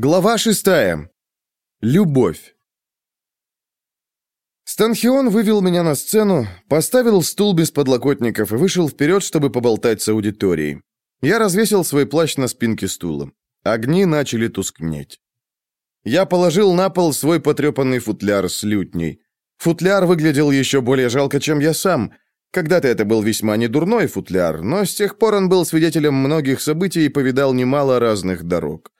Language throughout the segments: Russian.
Глава шестая. Любовь. Станхион вывел меня на сцену, поставил стул без подлокотников и вышел вперед, чтобы поболтать с аудиторией. Я развесил свой плащ на спинке стула. Огни начали тускнеть. Я положил на пол свой потрепанный футляр с лютней. Футляр выглядел еще более жалко, чем я сам. Когда-то это был весьма недурной футляр, но с тех пор он был свидетелем многих событий и повидал немало разных дорог.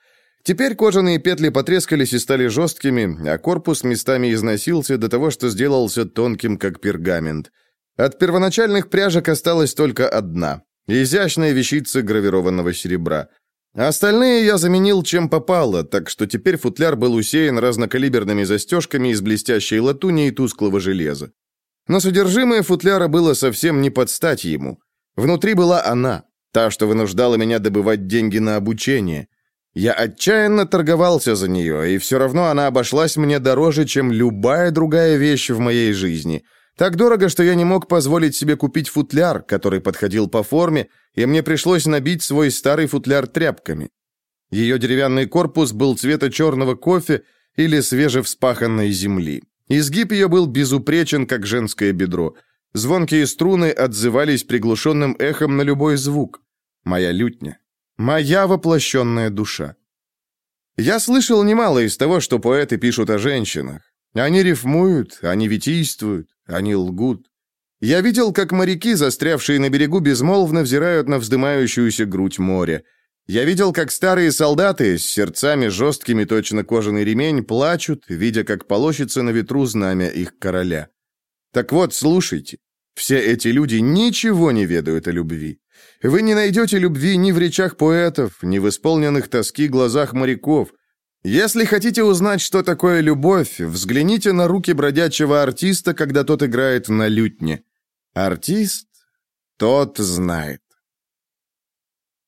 Теперь кожаные петли потрескались и стали жесткими, а корпус местами износился до того, что сделался тонким, как пергамент. От первоначальных пряжек осталась только одна – изящная вещица гравированного серебра. Остальные я заменил чем попало, так что теперь футляр был усеян разнокалиберными застежками из блестящей латуни и тусклого железа. Но содержимое футляра было совсем не под стать ему. Внутри была она, та, что вынуждала меня добывать деньги на обучение – я отчаянно торговался за нее, и все равно она обошлась мне дороже, чем любая другая вещь в моей жизни. Так дорого, что я не мог позволить себе купить футляр, который подходил по форме, и мне пришлось набить свой старый футляр тряпками. Ее деревянный корпус был цвета черного кофе или свежевспаханной земли. Изгиб ее был безупречен, как женское бедро. Звонкие струны отзывались приглушенным эхом на любой звук. Моя лютня. Моя воплощенная душа. Я слышал немало из того, что поэты пишут о женщинах. Они рифмуют, они витийствуют, они лгут. Я видел, как моряки, застрявшие на берегу, безмолвно взирают на вздымающуюся грудь моря. Я видел, как старые солдаты с сердцами жесткими, точно кожаный ремень, плачут, видя, как полощется на ветру знамя их короля. Так вот, слушайте. Все эти люди ничего не ведают о любви. Вы не найдете любви ни в речах поэтов, ни в исполненных тоски глазах моряков. Если хотите узнать, что такое любовь, взгляните на руки бродячего артиста, когда тот играет на лютне. Артист, тот знает.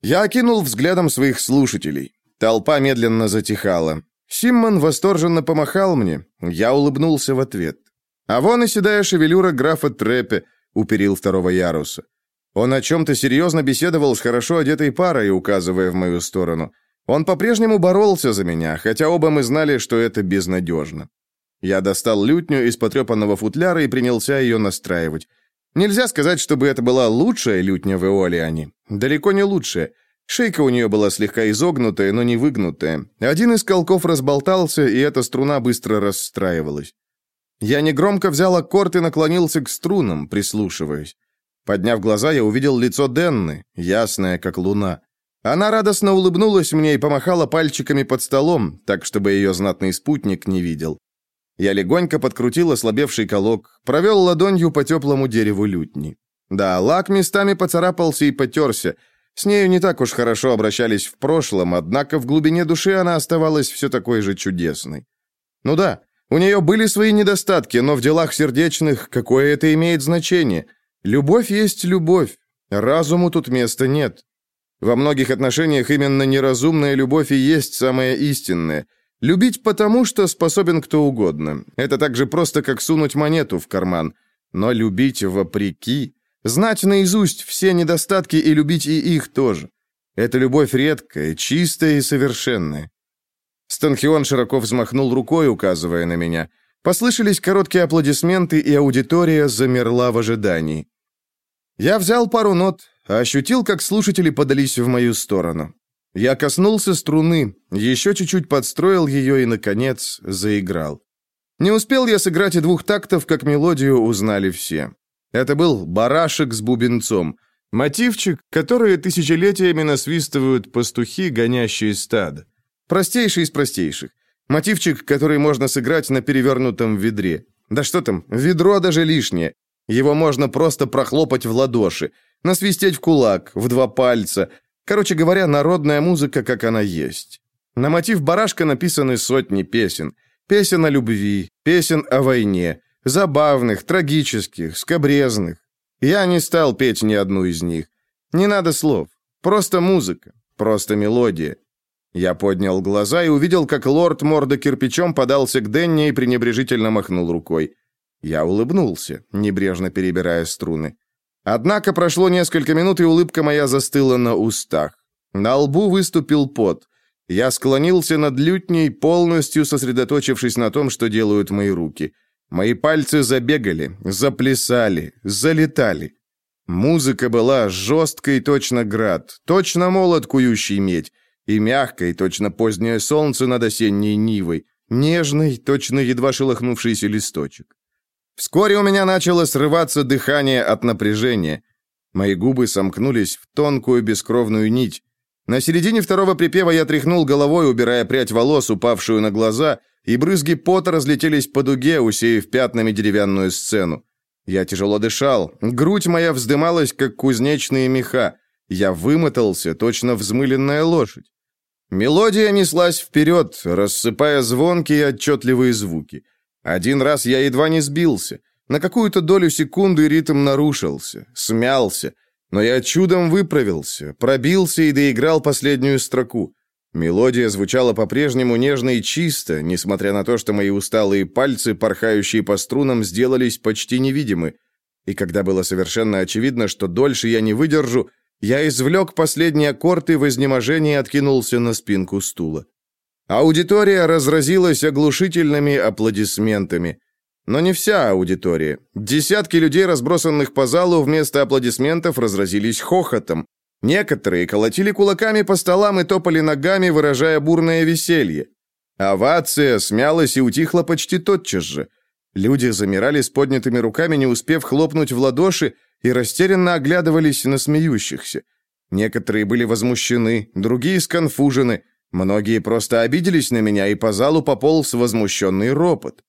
Я окинул взглядом своих слушателей. Толпа медленно затихала. Симмон восторженно помахал мне. Я улыбнулся в ответ. А вон и седая шевелюра графа Трепе у перил второго яруса. Он о чем-то серьезно беседовал с хорошо одетой парой, указывая в мою сторону. Он по-прежнему боролся за меня, хотя оба мы знали, что это безнадежно. Я достал лютню из потрепанного футляра и принялся ее настраивать. Нельзя сказать, чтобы это была лучшая лютня в Эолиане. Далеко не лучшая. Шейка у нее была слегка изогнутая, но не выгнутая. Один из колков разболтался, и эта струна быстро расстраивалась. Я негромко взял аккорд и наклонился к струнам, прислушиваясь. Подняв глаза, я увидел лицо Денны, ясное, как луна. Она радостно улыбнулась мне и помахала пальчиками под столом, так, чтобы ее знатный спутник не видел. Я легонько подкрутил ослабевший колок, провел ладонью по теплому дереву лютни. Да, лак местами поцарапался и потерся. С нею не так уж хорошо обращались в прошлом, однако в глубине души она оставалась все такой же чудесной. Ну да, у нее были свои недостатки, но в делах сердечных какое это имеет значение – Любовь есть любовь, разуму тут места нет. Во многих отношениях именно неразумная любовь и есть самая истинная. Любить потому, что способен кто угодно. Это так же просто, как сунуть монету в карман. Но любить вопреки, знать наизусть все недостатки и любить и их тоже. Это любовь редкая, чистая и совершенная. Станхион широко взмахнул рукой, указывая на меня. Послышались короткие аплодисменты, и аудитория замерла в ожидании. Я взял пару нот, ощутил, как слушатели подались в мою сторону. Я коснулся струны, еще чуть-чуть подстроил ее и, наконец, заиграл. Не успел я сыграть и двух тактов, как мелодию узнали все. Это был барашек с бубенцом, мотивчик, который тысячелетиями насвистывают пастухи, гонящие стадо. Простейший из простейших. Мотивчик, который можно сыграть на перевернутом ведре. Да что там, ведро даже лишнее. Его можно просто прохлопать в ладоши, насвистеть в кулак, в два пальца. Короче говоря, народная музыка, как она есть. На мотив барашка написаны сотни песен. Песен о любви, песен о войне, забавных, трагических, скобрезных. Я не стал петь ни одну из них. Не надо слов. Просто музыка, просто мелодия. Я поднял глаза и увидел, как лорд морда кирпичом подался к Денне и пренебрежительно махнул рукой. Я улыбнулся, небрежно перебирая струны. Однако прошло несколько минут, и улыбка моя застыла на устах. На лбу выступил пот. Я склонился над лютней, полностью сосредоточившись на том, что делают мои руки. Мои пальцы забегали, заплясали, залетали. Музыка была жесткой, точно град, точно молот, кующий медь, и мягкой, точно позднее солнце над осенней нивой, нежный, точно едва шелохнувшийся листочек. Вскоре у меня начало срываться дыхание от напряжения. Мои губы сомкнулись в тонкую бескровную нить. На середине второго припева я тряхнул головой, убирая прядь волос, упавшую на глаза, и брызги пота разлетелись по дуге, усеяв пятнами деревянную сцену. Я тяжело дышал, грудь моя вздымалась, как кузнечные меха. Я вымотался, точно взмыленная лошадь. Мелодия неслась вперед, рассыпая звонкие отчетливые звуки. Один раз я едва не сбился. На какую-то долю секунды ритм нарушился, смялся. Но я чудом выправился, пробился и доиграл последнюю строку. Мелодия звучала по-прежнему нежно и чисто, несмотря на то, что мои усталые пальцы, порхающие по струнам, сделались почти невидимы. И когда было совершенно очевидно, что дольше я не выдержу, я извлек последний аккорд и в изнеможении откинулся на спинку стула. Аудитория разразилась оглушительными аплодисментами. Но не вся аудитория. Десятки людей, разбросанных по залу, вместо аплодисментов разразились хохотом. Некоторые колотили кулаками по столам и топали ногами, выражая бурное веселье. Овация смялась и утихла почти тотчас же. Люди замирали с поднятыми руками, не успев хлопнуть в ладоши, и растерянно оглядывались на смеющихся. Некоторые были возмущены, другие сконфужены, многие просто обиделись на меня, и по залу пополз возмущенный ропот.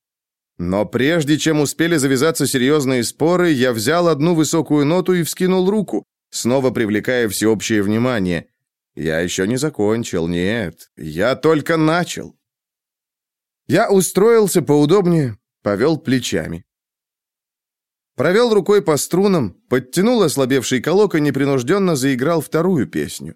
Но прежде чем успели завязаться серьезные споры, я взял одну высокую ноту и вскинул руку, снова привлекая всеобщее внимание. Я еще не закончил, нет, я только начал. Я устроился поудобнее, повел плечами. Провел рукой по струнам, подтянул ослабевший колок и непринужденно заиграл вторую песню.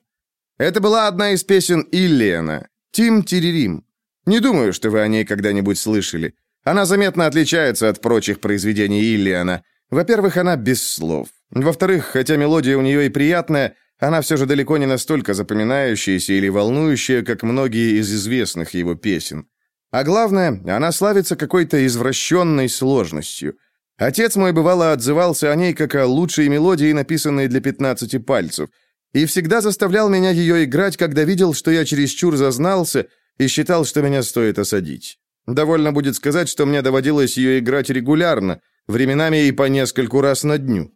Это была одна из песен Иллиана, «Тим Тиририм». Не думаю, что вы о ней когда-нибудь слышали. Она заметно отличается от прочих произведений Иллиана. Во-первых, она без слов. Во-вторых, хотя мелодия у нее и приятная, она все же далеко не настолько запоминающаяся или волнующая, как многие из известных его песен. А главное, она славится какой-то извращенной сложностью. Отец мой бывало отзывался о ней как о лучшей мелодии, написанной для 15 пальцев, и всегда заставлял меня ее играть, когда видел, что я чересчур зазнался и считал, что меня стоит осадить. Довольно будет сказать, что мне доводилось ее играть регулярно, временами и по нескольку раз на дню.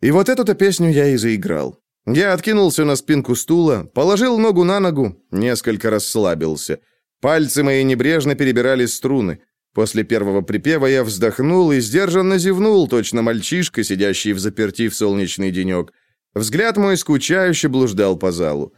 И вот эту-то песню я и заиграл. Я откинулся на спинку стула, положил ногу на ногу, несколько расслабился. Пальцы мои небрежно перебирали струны. После первого припева я вздохнул и сдержанно зевнул, точно мальчишка, сидящий в заперти в солнечный денек. Взгляд мой скучающе блуждал по залу.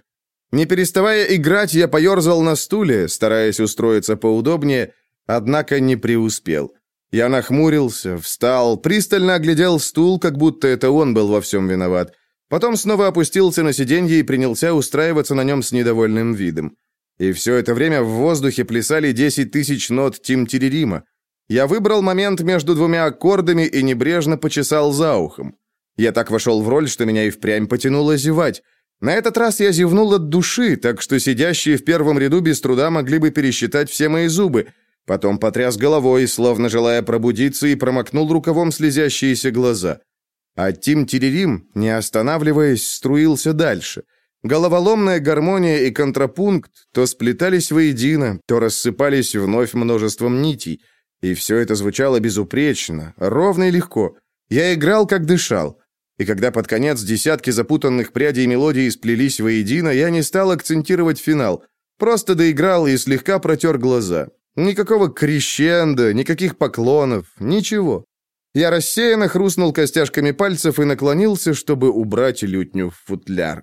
Не переставая играть, я поерзал на стуле, стараясь устроиться поудобнее, однако не преуспел. Я нахмурился, встал, пристально оглядел стул, как будто это он был во всем виноват. Потом снова опустился на сиденье и принялся устраиваться на нем с недовольным видом. И все это время в воздухе плясали 10 тысяч нот Тим Тиририма. Я выбрал момент между двумя аккордами и небрежно почесал за ухом. Я так вошел в роль, что меня и впрямь потянуло зевать. На этот раз я зевнул от души, так что сидящие в первом ряду без труда могли бы пересчитать все мои зубы – Потом потряс головой, словно желая пробудиться, и промокнул рукавом слезящиеся глаза. А Тим Терерим, не останавливаясь, струился дальше. Головоломная гармония и контрапункт то сплетались воедино, то рассыпались вновь множеством нитей. И все это звучало безупречно, ровно и легко. Я играл, как дышал. И когда под конец десятки запутанных прядей мелодии сплелись воедино, я не стал акцентировать финал. Просто доиграл и слегка протер глаза. Никакого крещенда, никаких поклонов, ничего. Я рассеянно хрустнул костяшками пальцев и наклонился, чтобы убрать лютню в футляр.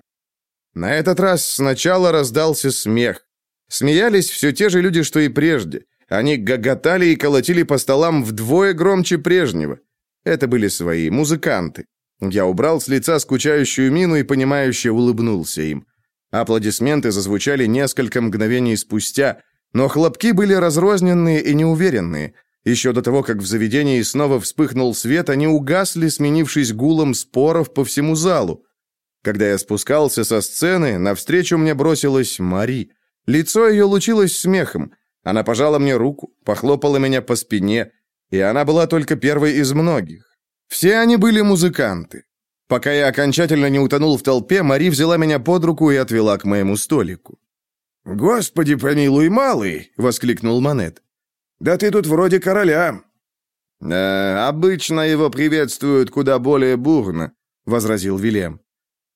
На этот раз сначала раздался смех. Смеялись все те же люди, что и прежде. Они гоготали и колотили по столам вдвое громче прежнего. Это были свои музыканты. Я убрал с лица скучающую мину и понимающе улыбнулся им. Аплодисменты зазвучали несколько мгновений спустя, но хлопки были разрозненные и неуверенные. Еще до того, как в заведении снова вспыхнул свет, они угасли, сменившись гулом споров по всему залу. Когда я спускался со сцены, навстречу мне бросилась Мари. Лицо ее лучилось смехом. Она пожала мне руку, похлопала меня по спине, и она была только первой из многих. Все они были музыканты. Пока я окончательно не утонул в толпе, Мари взяла меня под руку и отвела к моему столику. «Господи, помилуй, малый!» — воскликнул Монет. «Да ты тут вроде короля!» «Э, «Обычно его приветствуют куда более бурно», — возразил Вильям.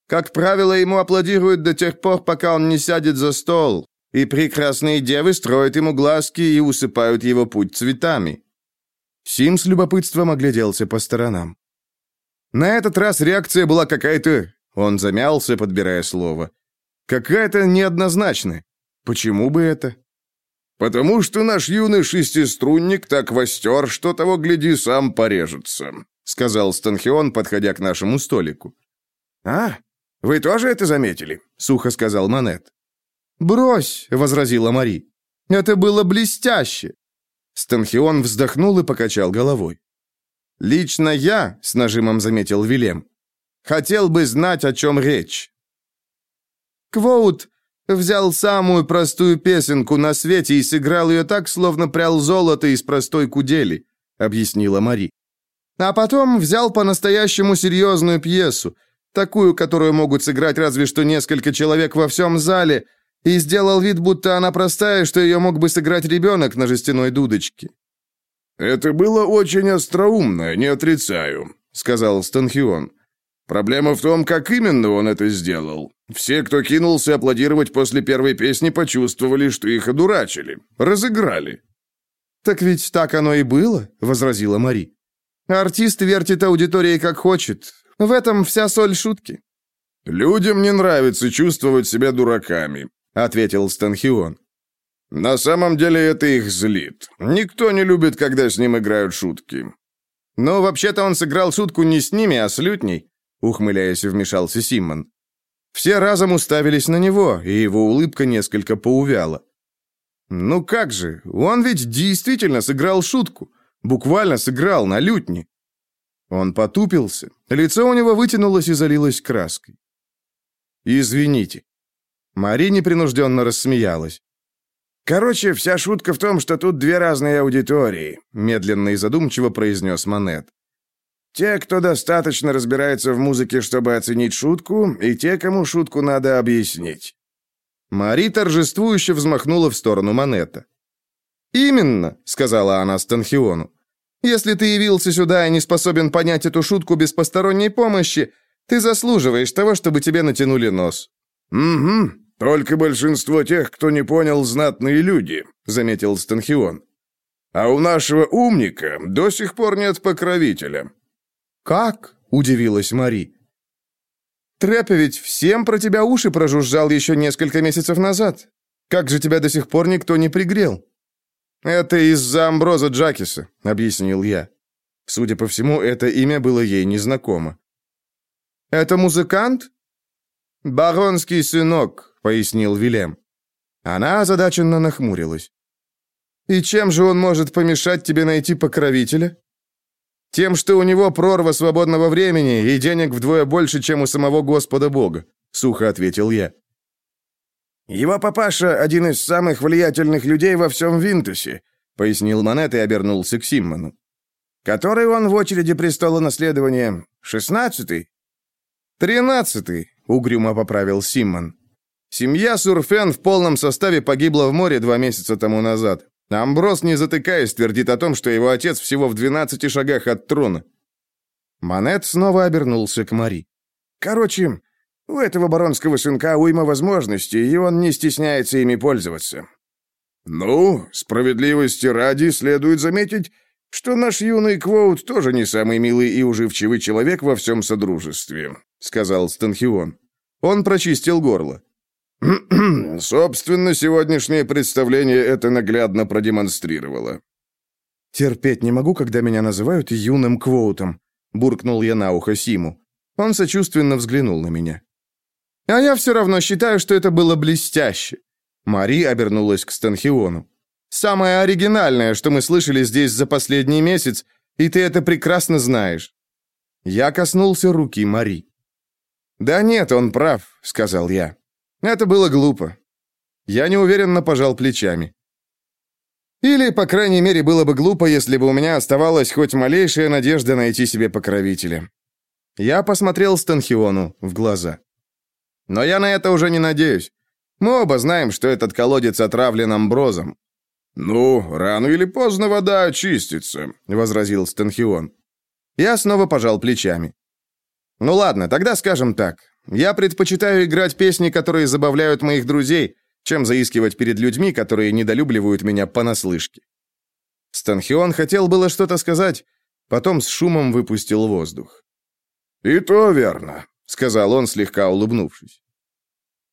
«Как правило, ему аплодируют до тех пор, пока он не сядет за стол, и прекрасные девы строят ему глазки и усыпают его путь цветами». Сим с любопытством огляделся по сторонам. На этот раз реакция была какая-то... Он замялся, подбирая слово. Какая-то неоднозначная. Почему бы это? «Потому что наш юный шестиструнник так востер, что того, гляди, сам порежется», сказал Станхион, подходя к нашему столику. «А, вы тоже это заметили?» сухо сказал Манет. «Брось», — возразила Мари. «Это было блестяще». Станхион вздохнул и покачал головой. «Лично я», — с нажимом заметил Вилем, — «хотел бы знать, о чем речь». Квоут взял самую простую песенку на свете и сыграл ее так, словно прял золото из простой кудели», — объяснила Мари. «А потом взял по-настоящему серьезную пьесу, такую, которую могут сыграть разве что несколько человек во всем зале, и сделал вид, будто она простая, что ее мог бы сыграть ребенок на жестяной дудочке». «Это было очень остроумно, не отрицаю», — сказал Станхион. «Проблема в том, как именно он это сделал. Все, кто кинулся аплодировать после первой песни, почувствовали, что их одурачили, разыграли». «Так ведь так оно и было», — возразила Мари. «Артист вертит аудиторией как хочет. В этом вся соль шутки». «Людям не нравится чувствовать себя дураками», — ответил Станхион. На самом деле это их злит. Никто не любит, когда с ним играют шутки. Но вообще-то он сыграл шутку не с ними, а с лютней, ухмыляясь, вмешался Симмон. Все разом уставились на него, и его улыбка несколько поувяла. Ну как же, он ведь действительно сыграл шутку. Буквально сыграл на лютне. Он потупился. Лицо у него вытянулось и залилось краской. «Извините». Мари непринужденно рассмеялась. «Короче, вся шутка в том, что тут две разные аудитории», медленно и задумчиво произнес Монет. «Те, кто достаточно разбирается в музыке, чтобы оценить шутку, и те, кому шутку надо объяснить». Мари торжествующе взмахнула в сторону Монета. «Именно», — сказала она Станхиону. «Если ты явился сюда и не способен понять эту шутку без посторонней помощи, ты заслуживаешь того, чтобы тебе натянули нос». «Угу», «Только большинство тех, кто не понял, знатные люди», — заметил Станхион. «А у нашего умника до сих пор нет покровителя». «Как?» — удивилась Мари. «Трэпа ведь всем про тебя уши прожужжал еще несколько месяцев назад. Как же тебя до сих пор никто не пригрел?» «Это из-за Амброза Джакиса», — объяснил я. Судя по всему, это имя было ей незнакомо. «Это музыкант?» «Баронский сынок», пояснил Вилем. Она озадаченно нахмурилась. «И чем же он может помешать тебе найти покровителя?» «Тем, что у него прорва свободного времени и денег вдвое больше, чем у самого Господа Бога», — сухо ответил я. «Его папаша — один из самых влиятельных людей во всем Винтусе», — пояснил Монет и обернулся к Симмону. «Который он в очереди престола наследования? Шестнадцатый?» «Тринадцатый», — угрюмо поправил Симмон. Семья Сурфен в полном составе погибла в море два месяца тому назад. Амброс, не затыкаясь, твердит о том, что его отец всего в 12 шагах от трона. Монет снова обернулся к Мари. «Короче, у этого баронского сынка уйма возможностей, и он не стесняется ими пользоваться». «Ну, справедливости ради, следует заметить, что наш юный Квоут тоже не самый милый и уживчивый человек во всем содружестве», — сказал Станхион. Он прочистил горло. Собственно, сегодняшнее представление это наглядно продемонстрировало. Терпеть не могу, когда меня называют юным Квоутом, буркнул я на ухо Симу. Он сочувственно взглянул на меня. А я все равно считаю, что это было блестяще. Мари обернулась к Станхиону. Самое оригинальное, что мы слышали здесь за последний месяц, и ты это прекрасно знаешь. Я коснулся руки Мари. «Да нет, он прав», — сказал я. Это было глупо. Я неуверенно пожал плечами. Или, по крайней мере, было бы глупо, если бы у меня оставалась хоть малейшая надежда найти себе покровителя. Я посмотрел Станхиону в глаза. Но я на это уже не надеюсь. Мы оба знаем, что этот колодец отравлен амброзом. «Ну, рано или поздно вода очистится», — возразил Станхион. Я снова пожал плечами. «Ну ладно, тогда скажем так. Я предпочитаю играть песни, которые забавляют моих друзей, чем заискивать перед людьми, которые недолюбливают меня понаслышке». Станхион хотел было что-то сказать, потом с шумом выпустил воздух. «И то верно», — сказал он, слегка улыбнувшись.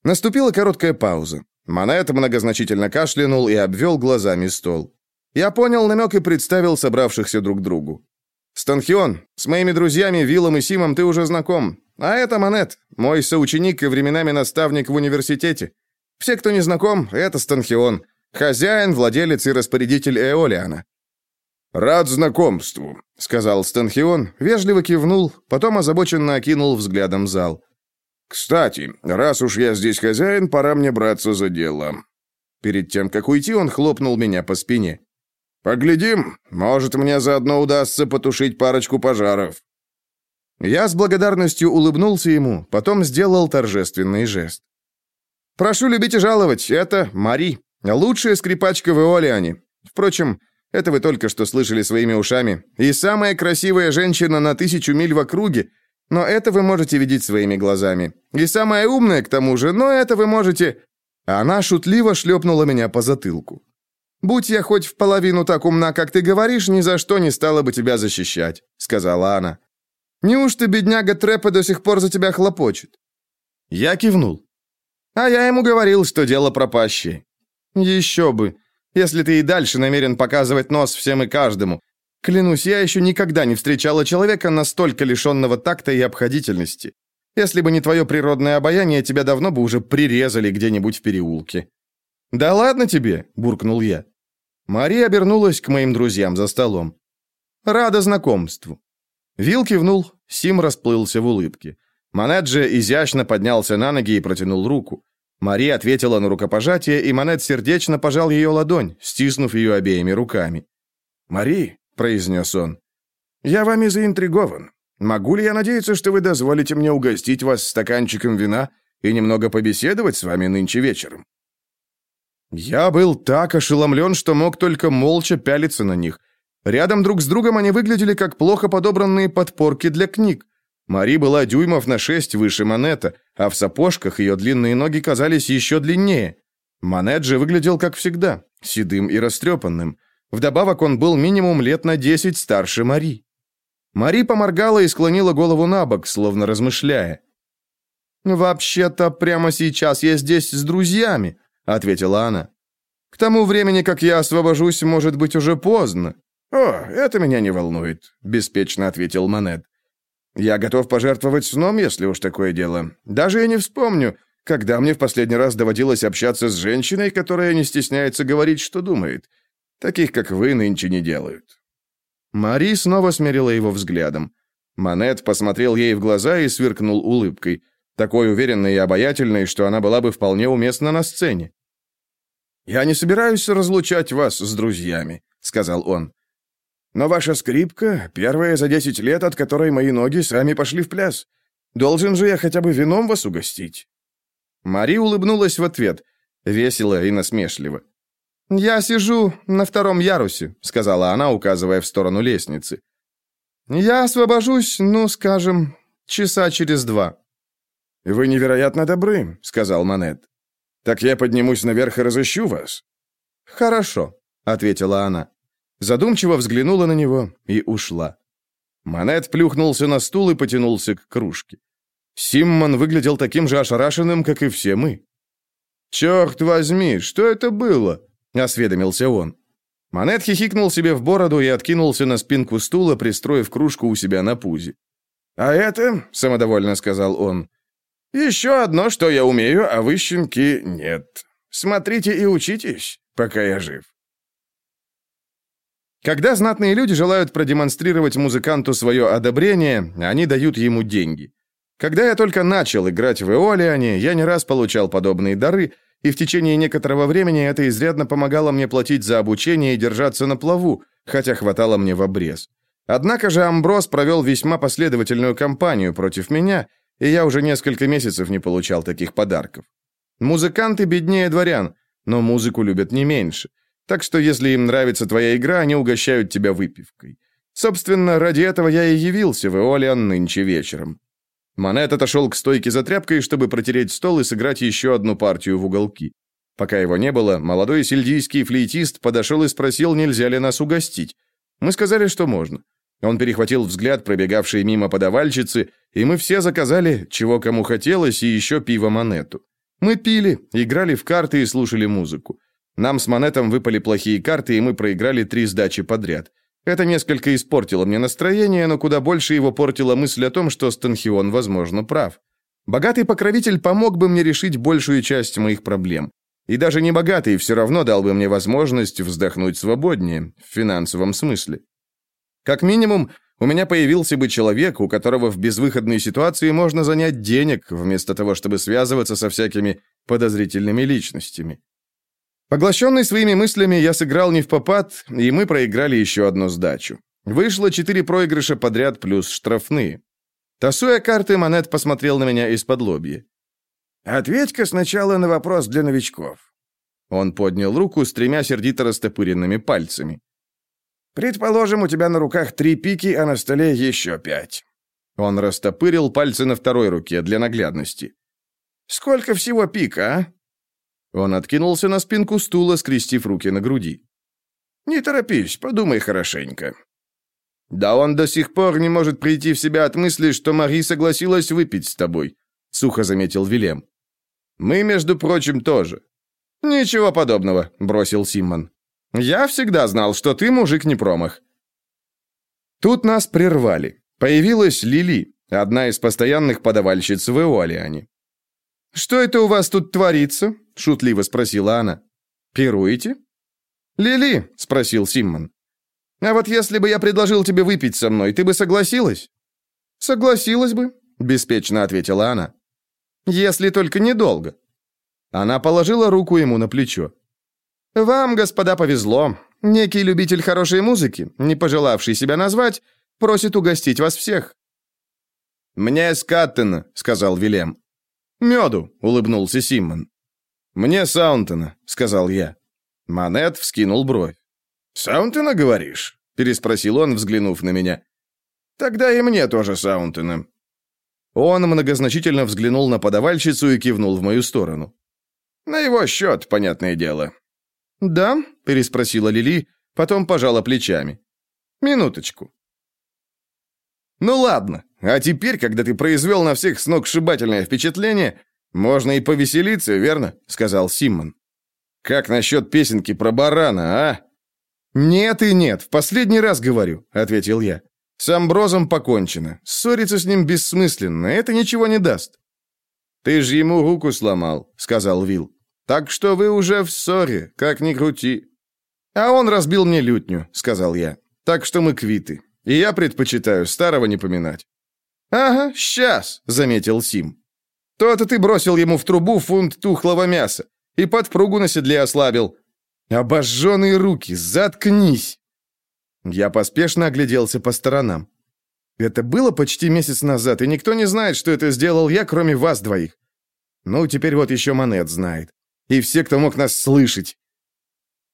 Наступила короткая пауза. Монет многозначительно кашлянул и обвел глазами стол. Я понял намек и представил собравшихся друг другу. «Станхион, с моими друзьями Виллом и Симом ты уже знаком. А это Монет, мой соученик и временами наставник в университете. Все, кто не знаком, это Станхион, хозяин, владелец и распорядитель Эолиана». «Рад знакомству», — сказал Станхион, вежливо кивнул, потом озабоченно окинул взглядом зал. «Кстати, раз уж я здесь хозяин, пора мне браться за дело». Перед тем, как уйти, он хлопнул меня по спине. «Поглядим, может, мне заодно удастся потушить парочку пожаров». Я с благодарностью улыбнулся ему, потом сделал торжественный жест. «Прошу любить и жаловать, это Мари, лучшая скрипачка в Эолиане. Впрочем, это вы только что слышали своими ушами. И самая красивая женщина на тысячу миль в округе, но это вы можете видеть своими глазами. И самая умная, к тому же, но это вы можете...» Она шутливо шлепнула меня по затылку. «Будь я хоть в половину так умна, как ты говоришь, ни за что не стала бы тебя защищать», — сказала она. «Неужто бедняга Трэпа до сих пор за тебя хлопочет?» Я кивнул. «А я ему говорил, что дело пропащее». «Еще бы, если ты и дальше намерен показывать нос всем и каждому, Клянусь, я еще никогда не встречала человека, настолько лишенного такта и обходительности. Если бы не твое природное обаяние, тебя давно бы уже прирезали где-нибудь в переулке». «Да ладно тебе», — буркнул я. Мария обернулась к моим друзьям за столом. «Рада знакомству». Вил кивнул, Сим расплылся в улыбке. Же изящно поднялся на ноги и протянул руку. Мария ответила на рукопожатие, и Монет сердечно пожал ее ладонь, стиснув ее обеими руками. «Мари, — произнес он. «Я вами заинтригован. Могу ли я надеяться, что вы дозволите мне угостить вас стаканчиком вина и немного побеседовать с вами нынче вечером?» Я был так ошеломлен, что мог только молча пялиться на них. Рядом друг с другом они выглядели как плохо подобранные подпорки для книг. Мари была дюймов на шесть выше Монета, а в сапожках ее длинные ноги казались еще длиннее. Монет же выглядел как всегда, седым и растрепанным. Вдобавок он был минимум лет на десять старше Мари. Мари поморгала и склонила голову на бок, словно размышляя. «Вообще-то прямо сейчас я здесь с друзьями», — ответила она. «К тому времени, как я освобожусь, может быть уже поздно». «О, это меня не волнует», — беспечно ответил Манет. «Я готов пожертвовать сном, если уж такое дело. Даже я не вспомню, когда мне в последний раз доводилось общаться с женщиной, которая не стесняется говорить, что думает. Таких, как вы, нынче не делают». Мари снова смерила его взглядом. Манет посмотрел ей в глаза и сверкнул улыбкой, такой уверенной и обаятельной, что она была бы вполне уместна на сцене. «Я не собираюсь разлучать вас с друзьями», — сказал он. «Но ваша скрипка — первая за десять лет, от которой мои ноги сами пошли в пляс. Должен же я хотя бы вином вас угостить». Мари улыбнулась в ответ, весело и насмешливо. «Я сижу на втором ярусе», — сказала она, указывая в сторону лестницы. «Я освобожусь, ну, скажем, часа через два». «Вы невероятно добры», — сказал Манет. «Так я поднимусь наверх и разыщу вас». «Хорошо», — ответила она. Задумчиво взглянула на него и ушла. Манет плюхнулся на стул и потянулся к кружке. Симмон выглядел таким же ошарашенным, как и все мы. «Черт возьми, что это было?» — осведомился он. Монет хихикнул себе в бороду и откинулся на спинку стула, пристроив кружку у себя на пузе. «А это, — самодовольно сказал он, — еще одно, что я умею, а вы, щенки, нет. Смотрите и учитесь, пока я жив». Когда знатные люди желают продемонстрировать музыканту свое одобрение, они дают ему деньги. Когда я только начал играть в Эолиане, я не раз получал подобные дары, и в течение некоторого времени это изрядно помогало мне платить за обучение и держаться на плаву, хотя хватало мне в обрез. Однако же Амброс провел весьма последовательную кампанию против меня, и я уже несколько месяцев не получал таких подарков. Музыканты беднее дворян, но музыку любят не меньше. Так что если им нравится твоя игра, они угощают тебя выпивкой. Собственно, ради этого я и явился в Эолиан нынче вечером. Монет отошел к стойке за тряпкой, чтобы протереть стол и сыграть еще одну партию в уголки. Пока его не было, молодой сельдийский флейтист подошел и спросил, нельзя ли нас угостить. Мы сказали, что можно. Он перехватил взгляд пробегавшей мимо подавальщицы, и мы все заказали, чего кому хотелось, и еще пиво монету. Мы пили, играли в карты и слушали музыку. Нам с монетом выпали плохие карты, и мы проиграли три сдачи подряд. Это несколько испортило мне настроение, но куда больше его портила мысль о том, что Станхион, возможно, прав. Богатый покровитель помог бы мне решить большую часть моих проблем. И даже не богатый все равно дал бы мне возможность вздохнуть свободнее, в финансовом смысле. Как минимум, у меня появился бы человек, у которого в безвыходной ситуации можно занять денег, вместо того, чтобы связываться со всякими подозрительными личностями. Поглощенный своими мыслями, я сыграл не в попад, и мы проиграли еще одну сдачу. Вышло четыре проигрыша подряд плюс штрафные. Тасуя карты, Монет посмотрел на меня из-под лобья. «Ответь-ка сначала на вопрос для новичков». Он поднял руку с тремя сердито растопыренными пальцами. «Предположим, у тебя на руках три пики, а на столе еще пять». Он растопырил пальцы на второй руке для наглядности. «Сколько всего пик, а?» Он откинулся на спинку стула, скрестив руки на груди. «Не торопись, подумай хорошенько». «Да он до сих пор не может прийти в себя от мысли, что Мари согласилась выпить с тобой», — сухо заметил Вилем. «Мы, между прочим, тоже». «Ничего подобного», — бросил Симмон. «Я всегда знал, что ты мужик не промах». Тут нас прервали. Появилась Лили, одна из постоянных подавальщиц в Эолиане. «Что это у вас тут творится?» — шутливо спросила она. «Пируете?» «Лили?» — спросил Симмон. «А вот если бы я предложил тебе выпить со мной, ты бы согласилась?» «Согласилась бы», — беспечно ответила она. «Если только недолго». Она положила руку ему на плечо. «Вам, господа, повезло. Некий любитель хорошей музыки, не пожелавший себя назвать, просит угостить вас всех». «Мне скаттена», — сказал Вилем. «Меду», — улыбнулся Симмон. «Мне Саунтона», — сказал я. Монет вскинул бровь. «Саунтона, говоришь?» — переспросил он, взглянув на меня. «Тогда и мне тоже Саунтона». Он многозначительно взглянул на подавальщицу и кивнул в мою сторону. «На его счет, понятное дело». «Да?» — переспросила Лили, потом пожала плечами. «Минуточку». «Ну ладно, а теперь, когда ты произвел на всех сногсшибательное впечатление, можно и повеселиться, верно?» — сказал Симмон. «Как насчет песенки про барана, а?» «Нет и нет, в последний раз говорю», — ответил я. «С Амброзом покончено. Ссориться с ним бессмысленно, это ничего не даст». «Ты же ему руку сломал», — сказал Вил. «Так что вы уже в ссоре, как ни крути». «А он разбил мне лютню», — сказал я. «Так что мы квиты. И я предпочитаю старого не поминать». «Ага, сейчас», — заметил Сим. То-то ты бросил ему в трубу фунт тухлого мяса и подпругу на седле ослабил. Обожженные руки, заткнись!» Я поспешно огляделся по сторонам. Это было почти месяц назад, и никто не знает, что это сделал я, кроме вас двоих. Ну, теперь вот еще Монет знает. И все, кто мог нас слышать.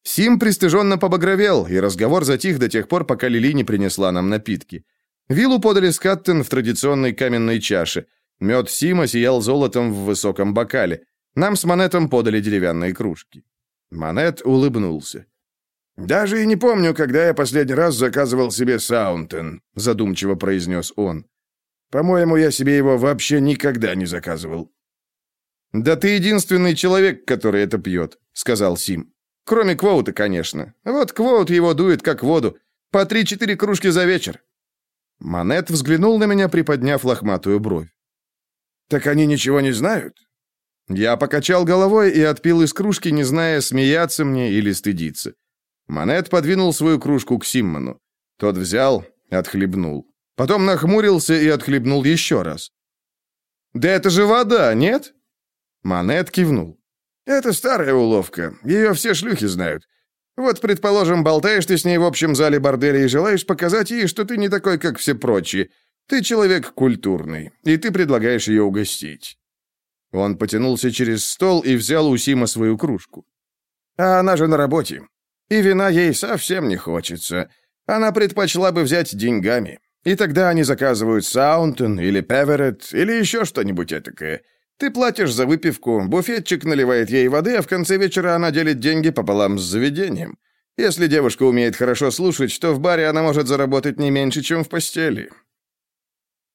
Сим пристыженно побагровел, и разговор затих до тех пор, пока Лили не принесла нам напитки. Виллу подали скаттен в традиционной каменной чаше – Мед Сима сиял золотом в высоком бокале. Нам с Монетом подали деревянные кружки. Монет улыбнулся. «Даже и не помню, когда я последний раз заказывал себе Саунтен», задумчиво произнес он. «По-моему, я себе его вообще никогда не заказывал». «Да ты единственный человек, который это пьет», — сказал Сим. «Кроме Квоута, конечно. Вот Квоут его дует как воду. По три-четыре кружки за вечер». Монет взглянул на меня, приподняв лохматую бровь. «Так они ничего не знают?» Я покачал головой и отпил из кружки, не зная, смеяться мне или стыдиться. Монет подвинул свою кружку к Симмону. Тот взял, отхлебнул. Потом нахмурился и отхлебнул еще раз. «Да это же вода, нет?» Монет кивнул. Это старая уловка. Ее все шлюхи знают. Вот, предположим, болтаешь ты с ней в общем зале борделя и желаешь показать ей, что ты не такой, как все прочие. Ты человек культурный, и ты предлагаешь ее угостить. Он потянулся через стол и взял у Сима свою кружку. А она же на работе. И вина ей совсем не хочется. Она предпочла бы взять деньгами. И тогда они заказывают Саунтон или Певерет или еще что-нибудь этакое. Ты платишь за выпивку, буфетчик наливает ей воды, а в конце вечера она делит деньги пополам с заведением. Если девушка умеет хорошо слушать, то в баре она может заработать не меньше, чем в постели.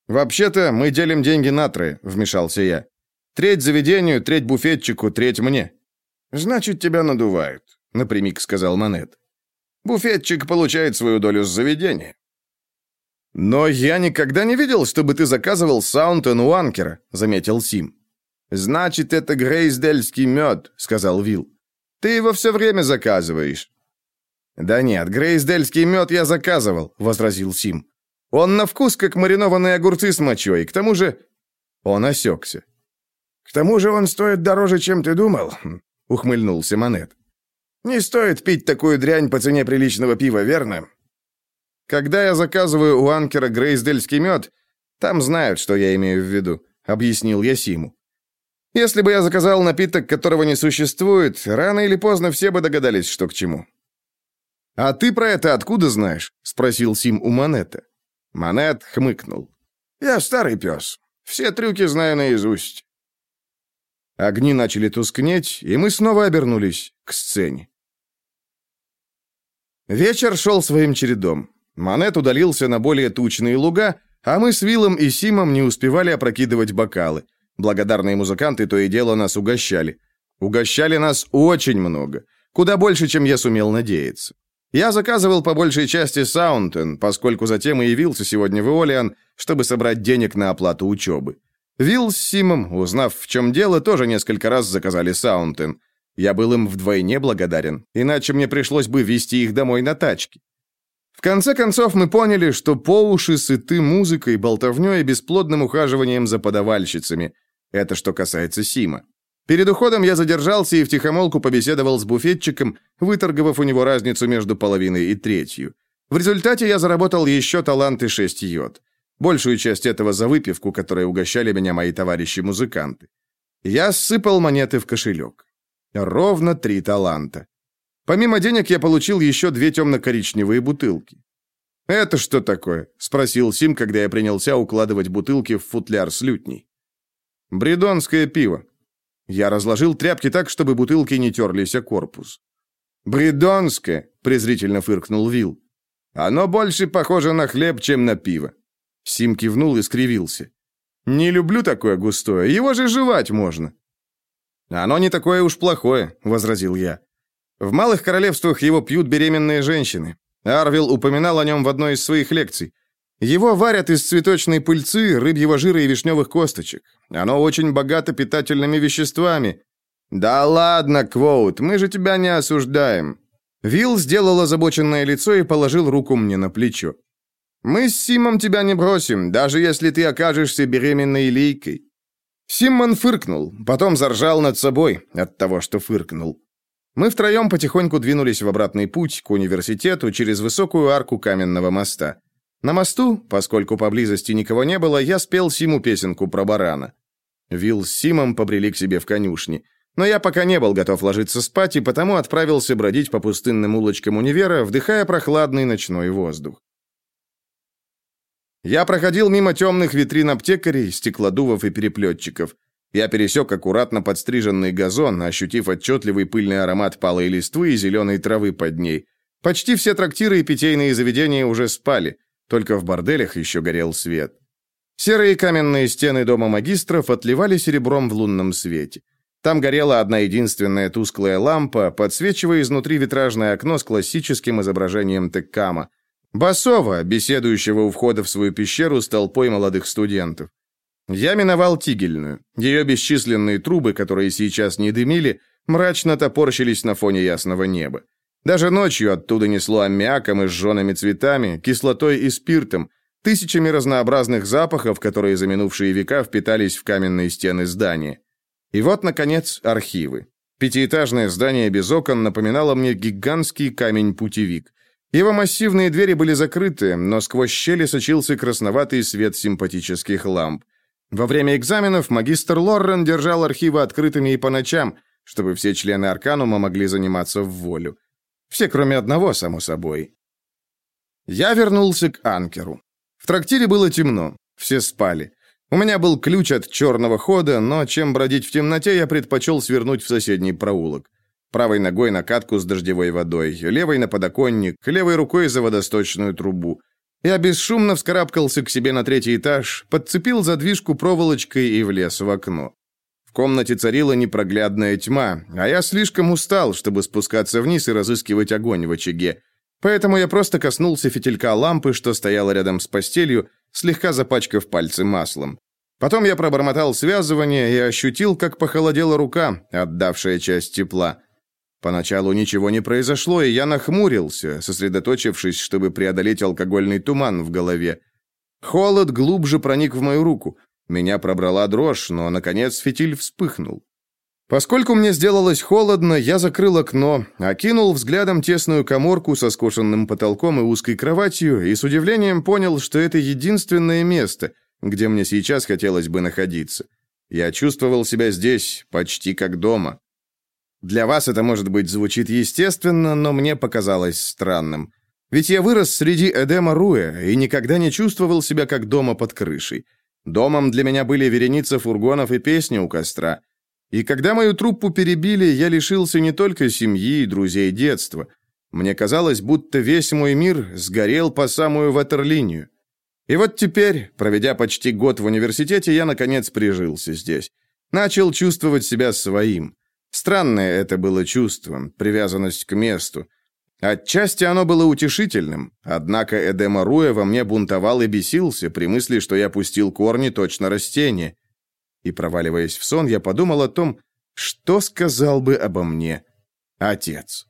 «Вообще-то мы делим деньги на трое», — вмешался я. «Треть заведению, треть буфетчику, треть мне». «Значит, тебя надувают», — напрямик сказал Монет. «Буфетчик получает свою долю с заведения». «Но я никогда не видел, чтобы ты заказывал Саунтон у Анкера», — заметил Сим. «Значит, это грейсдельский мед», — сказал Вилл. «Ты его все время заказываешь». «Да нет, грейсдельский мед я заказывал», — возразил Сим. «Он на вкус, как маринованные огурцы с мочой, к тому же...» Он осекся. «К тому же он стоит дороже, чем ты думал», — ухмыльнулся Монет. «Не стоит пить такую дрянь по цене приличного пива, верно?» «Когда я заказываю у Анкера грейсдельский мед, там знают, что я имею в виду», — объяснил я Симу. Если бы я заказал напиток, которого не существует, рано или поздно все бы догадались, что к чему. «А ты про это откуда знаешь?» — спросил Сим у Монета. Монет хмыкнул. «Я старый пес. Все трюки знаю наизусть». Огни начали тускнеть, и мы снова обернулись к сцене. Вечер шел своим чередом. Монет удалился на более тучные луга, а мы с Виллом и Симом не успевали опрокидывать бокалы. Благодарные музыканты то и дело нас угощали. Угощали нас очень много. Куда больше, чем я сумел надеяться. Я заказывал по большей части Саунтон, поскольку затем и явился сегодня в Иолиан, чтобы собрать денег на оплату учебы. Вилл с Симом, узнав, в чем дело, тоже несколько раз заказали Саунтон. Я был им вдвойне благодарен, иначе мне пришлось бы везти их домой на тачке. В конце концов, мы поняли, что по уши сыты музыкой, болтовней и бесплодным ухаживанием за подавальщицами, это что касается Сима. Перед уходом я задержался и втихомолку побеседовал с буфетчиком, выторговав у него разницу между половиной и третью. В результате я заработал еще таланты 6 йод. Большую часть этого за выпивку, которой угощали меня мои товарищи-музыканты. Я сыпал монеты в кошелек. Ровно три таланта. Помимо денег я получил еще две темно-коричневые бутылки. «Это что такое?» – спросил Сим, когда я принялся укладывать бутылки в футляр с лютней. Бредонское пиво. Я разложил тряпки так, чтобы бутылки не терлись о корпус. «Бредонское!» — презрительно фыркнул Вил. «Оно больше похоже на хлеб, чем на пиво». Сим кивнул и скривился. «Не люблю такое густое, его же жевать можно». «Оно не такое уж плохое», — возразил я. «В малых королевствах его пьют беременные женщины. Арвил упоминал о нем в одной из своих лекций. Его варят из цветочной пыльцы, рыбьего жира и вишневых косточек. Оно очень богато питательными веществами. Да ладно, Квоут, мы же тебя не осуждаем. Вилл сделал озабоченное лицо и положил руку мне на плечо. Мы с Симом тебя не бросим, даже если ты окажешься беременной лейкой. Симмон фыркнул, потом заржал над собой от того, что фыркнул. Мы втроем потихоньку двинулись в обратный путь к университету через высокую арку каменного моста. На мосту, поскольку поблизости никого не было, я спел Симу песенку про барана. Вилл с Симом побрели к себе в конюшни. Но я пока не был готов ложиться спать, и потому отправился бродить по пустынным улочкам универа, вдыхая прохладный ночной воздух. Я проходил мимо темных витрин аптекарей, стеклодувов и переплетчиков. Я пересек аккуратно подстриженный газон, ощутив отчетливый пыльный аромат палой листвы и зеленой травы под ней. Почти все трактиры и питейные заведения уже спали. Только в борделях еще горел свет. Серые каменные стены дома магистров отливали серебром в лунном свете. Там горела одна единственная тусклая лампа, подсвечивая изнутри витражное окно с классическим изображением Теккама. Басова, беседующего у входа в свою пещеру с толпой молодых студентов. Я миновал тигельную. Ее бесчисленные трубы, которые сейчас не дымили, мрачно топорщились на фоне ясного неба. Даже ночью оттуда несло аммиаком и сжженными цветами, кислотой и спиртом, тысячами разнообразных запахов, которые за минувшие века впитались в каменные стены здания. И вот, наконец, архивы. Пятиэтажное здание без окон напоминало мне гигантский камень-путевик. Его массивные двери были закрыты, но сквозь щели сочился красноватый свет симпатических ламп. Во время экзаменов магистр Лоррен держал архивы открытыми и по ночам, чтобы все члены Арканума могли заниматься в волю. Все, кроме одного, само собой. Я вернулся к анкеру. В трактире было темно, все спали. У меня был ключ от черного хода, но чем бродить в темноте, я предпочел свернуть в соседний проулок. Правой ногой на катку с дождевой водой, левой на подоконник, левой рукой за водосточную трубу. Я бесшумно вскарабкался к себе на третий этаж, подцепил задвижку проволочкой и влез в окно. В комнате царила непроглядная тьма, а я слишком устал, чтобы спускаться вниз и разыскивать огонь в очаге. Поэтому я просто коснулся фитилька лампы, что стояла рядом с постелью, слегка запачкав пальцы маслом. Потом я пробормотал связывание и ощутил, как похолодела рука, отдавшая часть тепла. Поначалу ничего не произошло, и я нахмурился, сосредоточившись, чтобы преодолеть алкогольный туман в голове. Холод глубже проник в мою руку. Меня пробрала дрожь, но, наконец, фитиль вспыхнул. Поскольку мне сделалось холодно, я закрыл окно, окинул взглядом тесную коморку со скошенным потолком и узкой кроватью и с удивлением понял, что это единственное место, где мне сейчас хотелось бы находиться. Я чувствовал себя здесь почти как дома. Для вас это, может быть, звучит естественно, но мне показалось странным. Ведь я вырос среди Эдема Руэ и никогда не чувствовал себя как дома под крышей. Домом для меня были вереница фургонов и песни у костра. И когда мою труппу перебили, я лишился не только семьи и друзей детства. Мне казалось, будто весь мой мир сгорел по самую ватерлинию. И вот теперь, проведя почти год в университете, я, наконец, прижился здесь. Начал чувствовать себя своим. Странное это было чувство, привязанность к месту. Отчасти оно было утешительным, однако Эдема Руэ во мне бунтовал и бесился при мысли, что я пустил корни точно растения. И, проваливаясь в сон, я подумал о том, что сказал бы обо мне отец.